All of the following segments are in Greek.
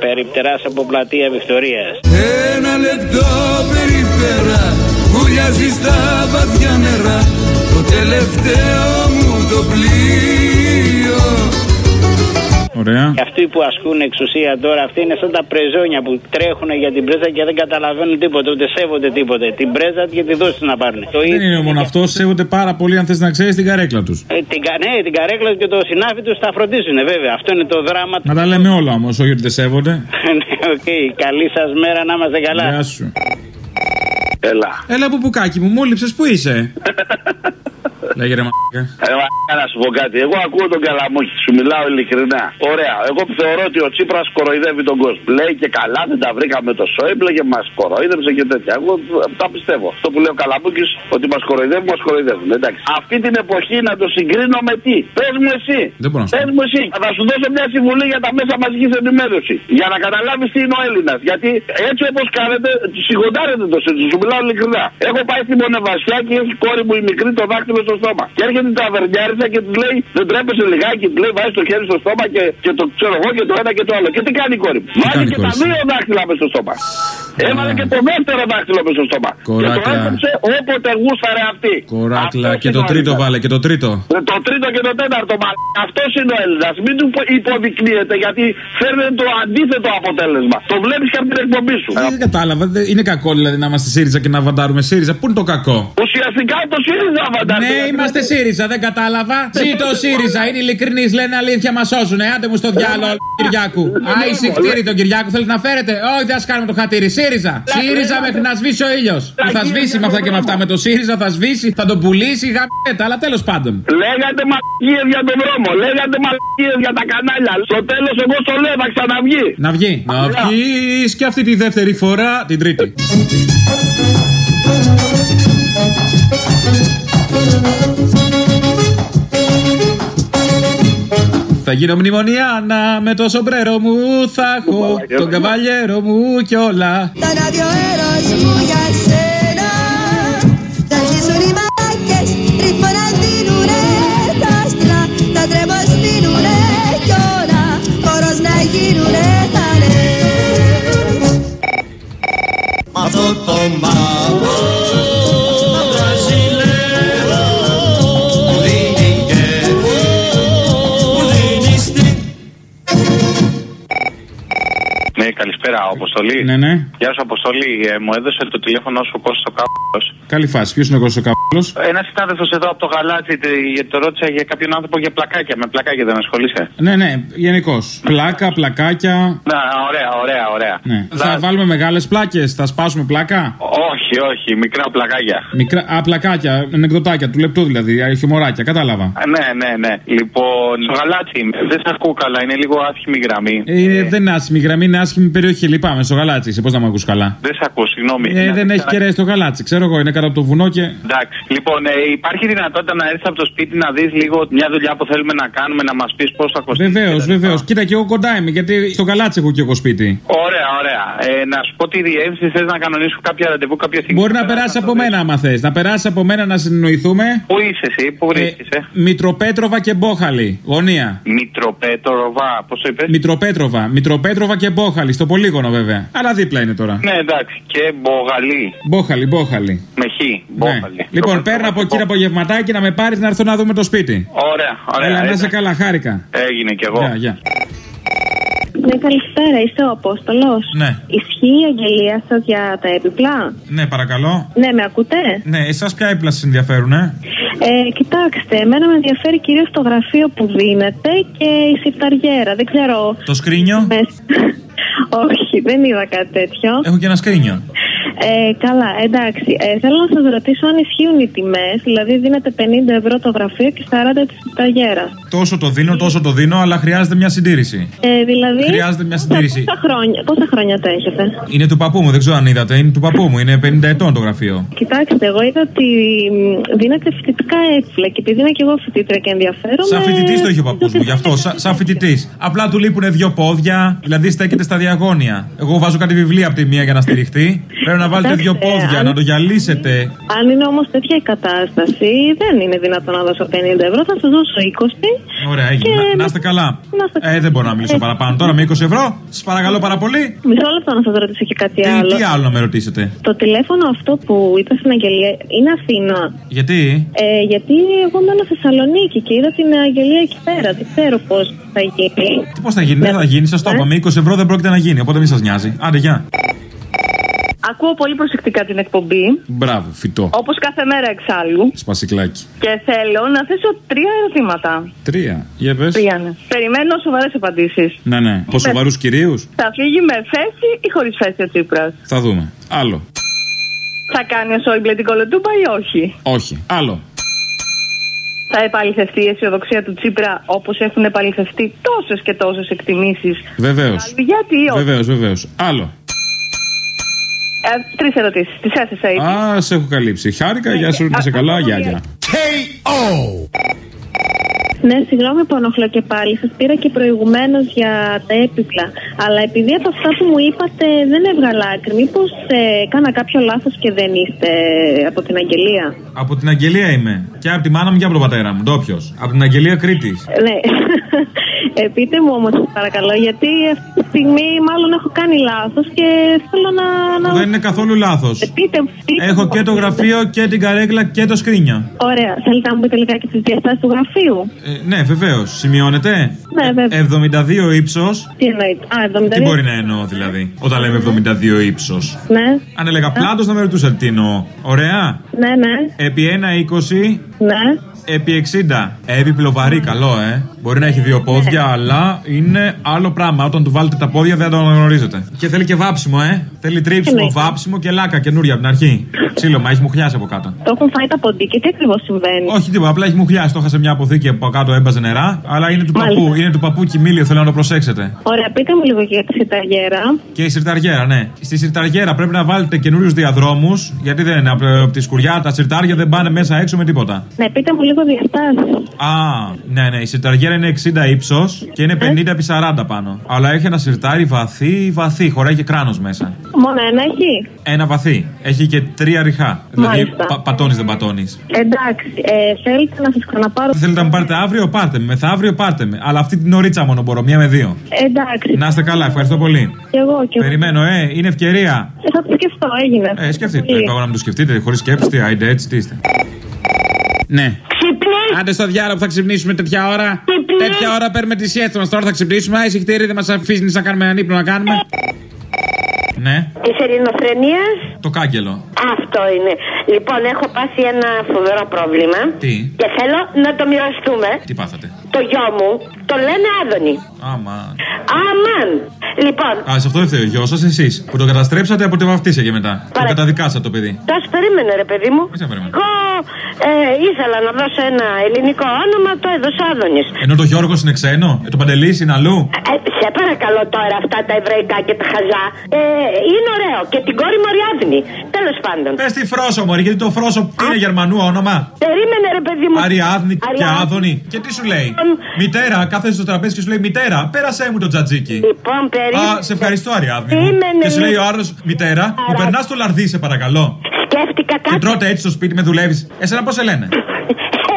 Περιπτεράς από πλατεία Βικτωρίας. Ένα λεπτό περιπέρα βουλιάζει στα βαθιά νερά το τελευταίο μου το πλοίο Ωραία. Και αυτοί που ασκούν εξουσία τώρα, αυτοί είναι σαν τα πρεζόνια που τρέχουν για την πρέζα και δεν καταλαβαίνουν τίποτα, ούτε σέβονται τίποτε. Την πρέζα και τη δόση να πάρουν. Το Δεν ίδιο είναι μόνο και- αυτό, σέβονται πάρα πολύ αν θες να ξέρεις την καρέκλα τους. Ε, την, κα- ναι, την καρέκλα και το συνάφι τους τα φροντίζουν, βέβαια. Αυτό είναι το δράμα. Να τα λέμε όλα όμως, όχι ότι δεν σέβονται. ναι, οκ. Καλή σας μέρα να είμαστε καλά. Γεια σου. Έλα. Έλα πουπουκάκι μου, μου λείψες, πού είσαι; Λέγε ρε μαλάκα. Ε, μα, να σου πω κάτι. Εγώ ακούω τον Καλαμούκη, σου μιλάω ειλικρινά. Ωραία. Εγώ θεωρώ ότι ο Τσίπρας κοροϊδεύει τον κόσμο. Λέει και καλά, δεν τα βρήκαμε το Σόιμπλε και μας κοροϊδεύσε και τέτοια. Εγώ τα πιστεύω. Αυτό που λέει ο Καλαμούκη, ότι μας κοροϊδεύουν, μας κοροϊδεύουν. Εντάξει. Αυτή την εποχή να το συγκρίνω με τι; Πες μου εσύ. Δεν μπορώ να σου Πες μου εσύ. Θα σου δώσω μια συμβουλή για τα μέσα μαζικής ενημέρωσης. Για να καταλάβεις τι είναι ο Έλληνας. Γιατί έτσι όπως κάνετε, σιγοντάρετε το σύντομο. Σου μιλάω ειλικρινά. Έχω πάει στη Μονεβασιά και έχει κόρη μου η μικρή το δάχτυλο στο στόμα. Και έρχεται η ταβερνιάρισα και τους λέει Δεν τρέπεσαι λιγάκι. Τους λέει Βάζεις το χέρι στο στόμα και, και το ξέρω εγώ και το ένα και το άλλο. Και τι κάνει η κόρη μου. Βάζει κάνει η και κόρη τα σου; δύο δάχτυλα μες στο στόμα. Έβαλε και το δεύτερο δάχτυλο με στο στόμα. Και Κοράκλα. το έσπασε όποτε γούσταρε αυτή. Κοράκλα Αυτός και είναι το ο τρίτο Έλληνας. βάλε και το τρίτο. Ε, Το τρίτο και το τέταρτο, μα αυτός είναι ο Έλληνας. Μην του υποδεικνύεται γιατί φέρνει το αντίθετο αποτέλεσμα. Το βλέπεις και από την εκπομπή σου. Δεν κατάλαβα. δεν- Είναι κακό δηλαδή να είμαστε ΣΥΡΙΖΑ και να βαντάρουμε ΣΥΡΙΖΑ. Πού είναι το κακό; Ουσιαστικά το ΣΥΡΙΖΑ βαντάρει. Ναι, είμαστε ΣΥΡΙΖΑ, δεν κατάλαβα. Ζήτω ο ΣΥΡΙΖΑ, είναι ειλικρινή, λένε αλήθεια, μας σώζουνε. Άντε μου στο διάλογο, Κυριάκου. Α, εισηχτήρι τον Κυριάκου, θέλετε να φέρετε; Όχι, δεν ας κάνουμε το χατήρι. ΣΥΡΙΖΑ. ΣΥΡΙΖΑ μέχρι να σβήσει ο ήλιος. Θα σβήσει με αυτά και με αυτά. Με το ΣΥΡΙΖΑ θα σβήσει, θα τον πουλήσει, γαμπέτα, αλλά τέλος πάντων. Λέγατε μαλακίες για τον δρόμο, λέγατε μαλακίες για τα κανάλια. Στο τέλος, εγώ το λέω, θα ξαναβγεί. Να βγει. Να βγεις και αυτή τη δεύτερη φορά, την τρίτη. Θα γίνω μνημονιάνα με το σομπρέρο μου Θα έχω τον καβαλιέρο μου κι όλα. Τα ραδιοέρος μου για σένα. Θα αρχίσουν οι μάκες ρυθμό να δίνουνε Τα άστρα τα τρέμω σβήνουνε Κι όλα χορός να γίνουνε Αποστολή. Ναι, ναι Γεια σου, Αποστολή. Ε, μου έδωσε το τηλέφωνο σου ο Κώστας ο Κάπλος. Καλή φάση. Ποιος είναι ο Κώστας ο Καπούλος Ένας συνάδελφος εδώ από το γαλάτσι τε- για- το ρώτησα για κάποιον άνθρωπο για πλακάκια. Με πλακάκια δεν ασχολείσαι; Ναι, ναι, γενικώς. Πλάκα, πλακάκια. Να, ωραία, ωραία, ωραία. Ναι. Να- Θα βάλουμε μεγάλες πλάκες, θα σπάσουμε πλάκα; Όχι, όχι, μικρά πλακάκια. Μικρά, α, πλακάκια, ανεκδοτάκια του λεπτού δηλαδή, α, χιουμοράκια, κατάλαβα. Α, Ναι, ναι, ναι. Λοιπόν, στο γαλάτσι είμαι. δεν σα ακούω καλά, είναι λίγο άσχημη γραμμή. Ε, δεν είναι άσχημη γραμμή, είναι άσχημη περιοχή. Λυπάμαι στο γαλάτσι. Πώς να με ακούς καλά; Δεν σε ακούω, συγγνώμη. Ε, Να- δεν έχει να- κεραίος στο γαλάτσι. Ξέρω εγώ, είναι κάτω από το βουνό και. Εντάξει. Λοιπόν, ε, υπάρχει δυνατότητα να έρθεις από το σπίτι να δεις λίγο μια δουλειά που θέλουμε να κάνουμε, να μας πεις πώς θα κοστίσει. Βεβαίως, κτλ. βεβαίως. Κοίτα και εγώ κοντά είμαι, γιατί στο γαλάτσι έχω και εγώ σπίτι. Ωραία, ωραία. Ε, να σου πω τη διεύθυνση, θες να κανονίσω κάποια ραντεβού κάποια στιγμή. Μπορεί να Πέρα, περάσει θα από το δεις. μένα, άμα θες. Να περάσει από μένα να συνεννοηθούμε. Πού είσαι εσύ, πού Ε, βρίσκεσαι; Μητροπέτροβα και Μπόχαλη. Γωνία. Μητροπέτροβα, πώς το είπες; Μητροπέτροβα. Μητροπέτροβα και Μπόχαλη. Στο πολύγωνο βέβαια. Αλλά δίπλα είναι τώρα. Ναι, εντάξει. Και Μπογαλή. Μπόχαλη, Μπόχαλη. Με χ. Ναι. Μπόχαλη. Λοιπόν, παίρνω από εκεί ένα απογευματάκι να με πάρεις να έρθω να δούμε το σπίτι. Ωραία, ωραία. Έλα, να είσαι εντάξει. καλά, χάρηκα. Έγινε κι εγώ. Γεια, γεια. Ναι, καλησπέρα, είστε ο Απόστολος; Ναι. Ισχύει η αγγελία σας για τα έπιπλα; Ναι, παρακαλώ. Ναι, με ακούτε; Ναι, εσάς ποια έπλα σας ενδιαφέρουν, ε; Ε, κοιτάξτε, εμένα με ενδιαφέρει κυρίως το γραφείο που δίνετε και η σιρταριέρα. Δεν ξέρω. Το σκρίνιο; Μες- Όχι, δεν είδα κάτι τέτοιο. Έχω και ένα σκρίνιο. Ε, καλά, εντάξει. Ε, θέλω να σας ρωτήσω αν ισχύουν οι τιμές. Δηλαδή, δίνετε 50 ευρώ το γραφείο και 40 τη σιρταριέρα. Τόσο το δίνω, τόσο το δίνω, αλλά χρειάζεται μια συντήρηση. Ε, δηλαδή. Χρειάζεται μια πόσα- συντήρηση. Πόσα χρόνια, πόσα χρόνια τα έχετε; Είναι του παππού μου, δεν ξέρω αν είδατε. Είναι του παππού μου, είναι 50 ετών το γραφείο. Κοιτάξτε, εγώ είδα ότι μ, δίνετε φοιτητικά έπιπλα και επειδή είμαι και εγώ φοιτήτρια και ενδιαφέρομαι. Σαν φοιτητής το είχε ο παππούς μου, γι' αυτό, σαν, σαν φοιτητής. Απλά του λείπουν δύο πόδια, δηλαδή στέκεται στα διαγώνια. Εγώ βάζω κάτι βιβλία από τη μία για να στηριχτεί. Πρέπει να βάλετε δύο Κοιτάξτε, πόδια, αν- να το γυαλίσετε. Αν είναι όμως τέτοια η κατάσταση, δεν είναι δυνατόν να δώσω 50 ευρώ. Θα σας δώσω 20. Ωραία, έγινε. Και- Να, να είστε καλά. Να είστε Ε, δεν μπορώ να μιλήσω Ε. παραπάνω. Τώρα με 20 ευρώ, σας παρακαλώ πάρα πολύ. Μισό λεπτό να σας ρωτήσω και κάτι Τι, άλλο. τι άλλο να με ρωτήσετε; Το τηλέφωνο αυτό που είπα στην Αγγελία είναι Αθήνα. Γιατί; Ε, γιατί εγώ μένω Θεσσαλονίκη και είδα την Αγγελία εκεί πέρα. Δεν ξέρω πώς θα γίνει. Τι πώς θα γίνει, δεν θα γίνει, σας το Ε. είπα. Με 20 ευρώ δεν πρόκειται να γίνει, οπότε μην σας νοιάζει. Άντε, γεια. Ακούω πολύ προσεκτικά την εκπομπή, Μπράβο, φυτό. όπως κάθε μέρα εξάλλου. Σπασικλάκι. Και θέλω να θέσω τρία ερωτήματα. Τρία. Για πες. Τρία, ναι. Περιμένω σοβαρές απαντήσεις. Ναι, ναι. Από σοβαρούς κυρίους. Θα φύγει με θέση ή χωρίς θέση ο Τσίπρας; Θα δούμε. Άλλο. Θα κάνει ο Σόιμπλε την κολοτούμπα ή όχι; Όχι. Άλλο. Θα επαληθευτεί η αισιοδοξία του Τσίπρα όπως έχουν επαληθευτεί τόσες και τόσες εκτιμήσεις; Βεβαίως. Γιατί ή όχι; Βεβαίως, βεβαίως. Άλλο. Ε, τρεις ερωτήσεις. Τις έθεσα ήδη. Α, σε έχω καλύψει. Χάρηκα, γεια σου, να σε καλά, γεια, γεια. Ναι, συγγνώμη που ενοχλώ και πάλι. Σας πήρα και προηγουμένως για τα έπιπλα. Αλλά επειδή από αυτά που μου είπατε δεν έβγαλα άκρη, μήπως ε, κάνα κάποιο λάθος και δεν είστε από την Αγγελία; Από την Αγγελία είμαι. Και από τη μάνα μου και από τον πατέρα μου. Ντόπιος. Από την Αγγελία Κρήτης. Ναι. Ε, πείτε μου όμως, παρακαλώ, γιατί αυτή τη στιγμή μάλλον έχω κάνει λάθος και θέλω να. να... Δεν είναι καθόλου λάθος. Ε, πείτε, πείτε Έχω μου. και το γραφείο και την καρέκλα και το σκρίνια. Ωραία. Θέλετε να μου πείτε λιγάκι τις διαστάσεις του γραφείου; Ε, ναι, βεβαίως. Σημειώνεται. Ναι, βέβαια. 72 ύψος. Τι εννοείται. Α, 72. Τι μπορεί να εννοώ δηλαδή, όταν λέμε 72 ύψος; Ναι, Αν έλεγα πλάτος, να με ρωτούσατε τι εννοώ. Ωραία. ναι, ναι. Επί 1,20 ναι. επί 60. Έπιπλο βαρύ, καλό, ε. Μπορεί να έχει δύο πόδια, αλλά είναι άλλο πράγμα. Όταν του βάλετε τα πόδια δεν το αναγνωρίζετε. Και θέλει και βάψιμο, ε. Θέλει τρίψιμο, Εννοείται. βάψιμο και λάκα καινούρια από την αρχή. Ξύλωμα, έχει μουχλιάσει από κάτω. Το έχουν φάει τα ποντίκια. Τι ακριβώς συμβαίνει; Όχι τίποτα, απλά έχει μουχλιάσει. Το είχα σε μια αποθήκη από κάτω έμπαζε νερά. Αλλά είναι του Μάλιστα. παππού, είναι του παππού κοιμήλιο, θέλω να το προσέξετε. Ωραία, πείτε μου λίγο και για τη σιταγέρα. Και η σιρταριέρα, ναι. Στη σιρταριέρα πρέπει να βάλετε καινούριους διαδρόμους. Γιατί δεν είναι από, από τη σκουριά, τα σιρτάρια δεν πάνε μέσα έξω με τίποτα. Ναι, πείτε μου λίγο διαστάσεις. Α, ναι, ναι. Η σιρταριέρα είναι 60 ύψος και είναι 50 επί 40 πάνω. Αλλά έχει ένα σιρτάρι βαθύ, βαθύ. Χωράει και κράνος μέσα. Μόνο ένα έχει; Ένα βαθύ. Έχει και τρία ριχά. Δηλαδή Μάλιστα. πα, πατώνεις, δεν πατώνεις. Εντάξει, ε, θέλετε να σας ξαναπάρω. Θέλετε να με πάρετε αύριο, πάρτε με. Μεθαύριο, πάρτε με. Αλλά αυτή την ωρίτσα μόνο μπορώ, μία με δύο. Εντάξει, Να είστε καλά, ευχαριστώ πολύ. κι εγώ κι εγώ. Περιμένω, ε, είναι ευκαιρία. Ε, θα το σκεφτώ, έγινε. Ε, σκεφτείτε. Πολύ. Εγώ να μην το σκεφτείτε, χωρίς σκέψη, τι, άιντε έτσι, τι είστε. Ναι. Άντε στο διάλογο που θα ξυπνήσουμε τέτοια ώρα. Τέτοια ώρα παίρνουμε τη σιέστα μας. Τώρα θα ξυπνήσουμε. Α, εισηχτήρι δεν μας αφήσει να κάνουμε έναν ύπνο να κάνουμε. Ναι, Της ελληνοφρενεία. το κάγκελο. Αυτό είναι. Λοιπόν, έχω πάσει ένα φοβερό πρόβλημα. Τι, Και θέλω να το μοιραστούμε. τι πάθατε; Το γιο μου το λένε Άδωνη. Άμα. Αμάν. Λοιπόν, Α, σε αυτό δεν φταίει ο γιος σας, εσείς. Που το καταστρέψατε από τη βαφτίσια και μετά. Το Παρα- καταδικάσατε το παιδί. τόσο περίμενε ρε παιδί μου. Όχι, δεν περίμενα. Εγώ ε, ήθελα να δώσω ένα ελληνικό όνομα, το έδωσα Άδωνης. Ενώ το Γιώργος είναι ξένο, ε, το Παντελής είναι αλλού. Ε, σε παρακαλώ τώρα αυτά τα εβραϊκά και τα χαζά. Ε, είναι ωραίο. Και την κόρη μου Αριάδνη. Τέλος πάντων. Πες τη Φρόσο, Μωρή, γιατί το Φρόσο τι είναι Γερμανού όνομα; Περίμενε ρε παιδί μου. Αριάδνη και Αριάδνη. Άδωνη. Και τι σου λέει; Μητέρα, κάθεσαι στο τραπέζι και σου λέει Μητέρα, πέρασέ μου το τζατζίκι. Λοιπόν, περίμενε. Α, σε ευχαριστώ, Αριάδνη. μου. Περίμενε Και σου λέει λίγο. ο άλλο, Μητέρα, μου Αρα- περνάς το λαρδί, σε παρακαλώ. Σκέφτηκα Και κάτι. τρώτε έτσι στο σπίτι με δουλεύεις. Εσένα πώς σε λένε;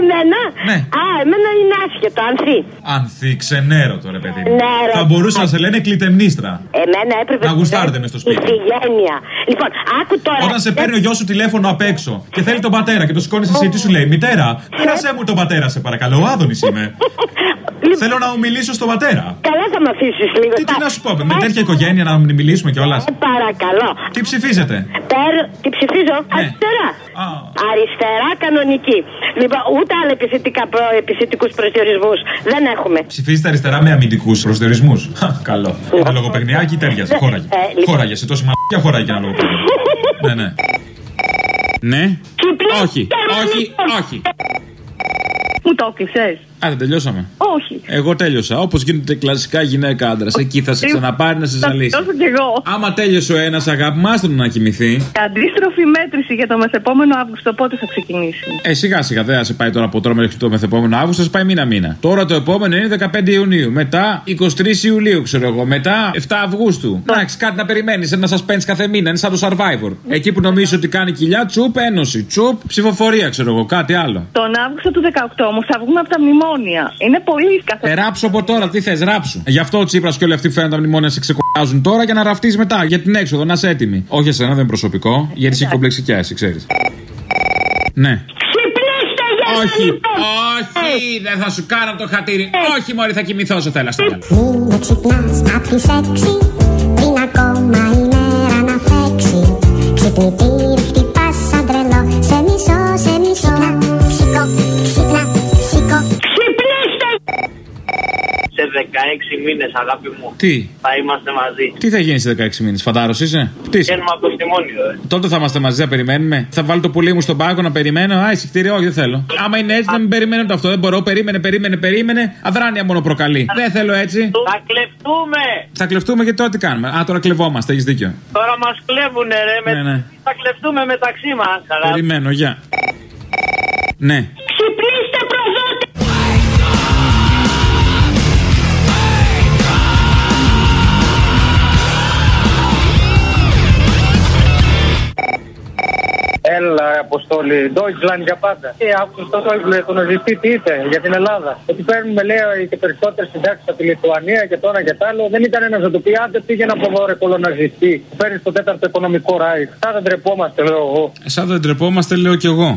Εμένα; Ναι. Α, εμένα είναι άσχετο, ανθή. Ανθή, ξενέρο τώρα, παιδί μου. Ναι, ρε. Θα μπορούσε να σε λένε κλητεμνίστρα. Εμένα έπρεπε Να γουστάρετε μες στο σπίτι. Ιφηγένεια. Λοιπόν, άκου τώρα. Όταν σε παίρνει ο γιος σου τηλέφωνο απ' έξω και θέλει τον πατέρα και το σηκώνει εσύ, τι σου λέει, Μητέρα, πέρασέ μου τον πατέρα, σε παρακαλώ. Ο Άδωνης είμαι. Λοιπόν, Θέλω να μου μιλήσω στον πατέρα. Καλά θα με αφήσεις λίγο. Τι, τι να σου πω, με τέτοια οικογένεια να μην μιλήσουμε κιόλας; Ε, παρακαλώ. Τι ψηφίζετε; Περ, τι ψηφίζω; Αριστερά. Α. Αριστερά κανονική. Λοιπόν, ούτε άλλα επιθετικά προ, επιθετικούς προσδιορισμούς δεν έχουμε. Ψηφίζετε αριστερά με αμυντικούς προσδιορισμούς. Καλό. Ένα λογοπαιγνιάκι τέριαζε. Χώραγε. Ε, λοιπόν. Χώραγε. Σε τόση μαλακία χώραγε ένα λογοπαιγνιάκι. Ναι, ναι. Ναι. Κυπριακή Όχι, όχι, όχι. Μου το έκλεισε. Άντε, τελειώσαμε. Όχι. Εγώ τέλειωσα. Όπως γίνεται κλασικά γυναίκα άντρας. Εκεί θα σε ξαναπάρει να σε Θα ζαλίσει. τελειώσω κι εγώ. Άμα τέλειωσε ο ένας, αγάπη, μάστον να κοιμηθεί. Αντίστροφη μέτρηση για το μεθεπόμενο Αύγουστο πότε θα ξεκινήσει. Ε, σιγά σιγά δεν θα σε πάει τώρα από τώρα μέχρι το μεθεπόμενο Αύγουστο, θα σε πάει μήνα-μήνα. Τώρα το επόμενο είναι 15 Ιουνίου. Μετά 23 Ιουλίου, ξέρω εγώ. Μετά 7 Αυγούστου. Εντάξει, κάτι να περιμένεις, ένα suspense κάθε μήνα. Είναι σαν το survivor. Εκεί που νομίζει ότι κάνει κοιλιά, τσουπ, ένωση. Τσουπ, ψηφοφορία, ξέρω εγώ. Κάτι άλλο. Τον Αύγουστο του 18 όμως θα βγούμε από τα μνημόνια. Είναι πολύ καθόλου. Ε, ράψω από τώρα, τι θες, ράψου. Γι' αυτό ο Τσίπρας και όλοι αυτοί φαίνονται τα μνημόνια σε ξεκουράζουν τώρα για να ραφτείς μετά. Για την έξοδο, να είσαι έτοιμη. Όχι εσένα, δεν είναι προσωπικό. Γιατί είσαι κομπλεξικιά, εσύ ξέρεις. Ναι. Ξυπνήστε για Όχι, λοιπόν. όχι, δεν θα σου κάνω το χατήρι. Όχι, Μωρή, θα κοιμηθώ όσο θέλω. στο τέλος. Μην με ξυπνάς απ' τις έξι Πριν ακόμα η μέρα να φέξει Ξυπνητήρι χτυπάς μήνες, αγάπη μου, Τι, θα είμαστε μαζί. τι θα γίνει σε 16 μήνες, φαντάρο είσαι. Τι είσαι. Βγαίνουμε από το μνημόνιο, ε. Τότε θα είμαστε μαζί, θα περιμένουμε. Θα βάλω το πουλί μου στον πάγκο να περιμένω. Α, εισιτήριο, όχι, δεν θέλω. Άμα είναι έτσι, να μην περιμένω το αυτό. Δεν μπορώ. Περίμενε, περίμενε, περίμενε. Αδράνεια μόνο προκαλεί. Δεν θέλω έτσι. Θα κλεφτούμε! Θα κλεφτούμε και τώρα τι κάνουμε. Α, τώρα κλεβόμαστε, έχεις δίκιο. Τώρα μας κλέβουνε, ρε. Με... Ναι, ναι. Θα κλεφτούμε μεταξύ μας. Περιμένω, γεια. Ναι. Έλα, Αποστόλη. Deutschland για πάντα. Τι άκουσες το Deutschland, τον ζητή τι είπε για την Ελλάδα. Ότι παίρνουμε, λέει, και περισσότερες συντάξεις από τη Λιθουανία και τώρα και τ' άλλο. Δεν ήταν ένας να του πει, άντε πήγαινε από εδώ, ρε κολοναζιστή. Παίρνεις το τέταρτο οικονομικό ράι. Θα δεν τρεπόμαστε, λέω εγώ. Εσά δεν τρεπόμαστε, λέω κι εγώ.